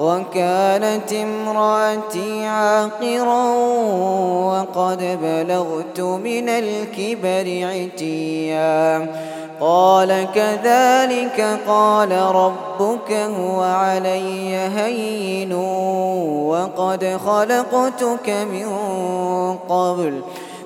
وكانت امرأتي عاقرا وقد بلغت من الكبر عتيا. قال كذلك قال ربك هو علي هين وقد خلقتك من قبل.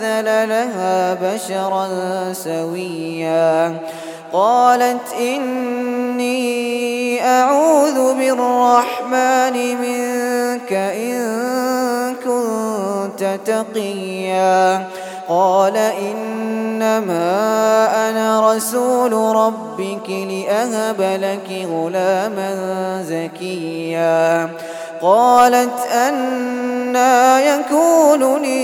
لها بشرا سويا. قالت إني أعوذ بالرحمن منك إن كنت تقيا. قال إنما أنا رسول ربك لأهب لك غلاما زكيا. قالت أنا يكون لي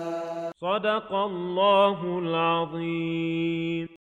صدق الله العظيم.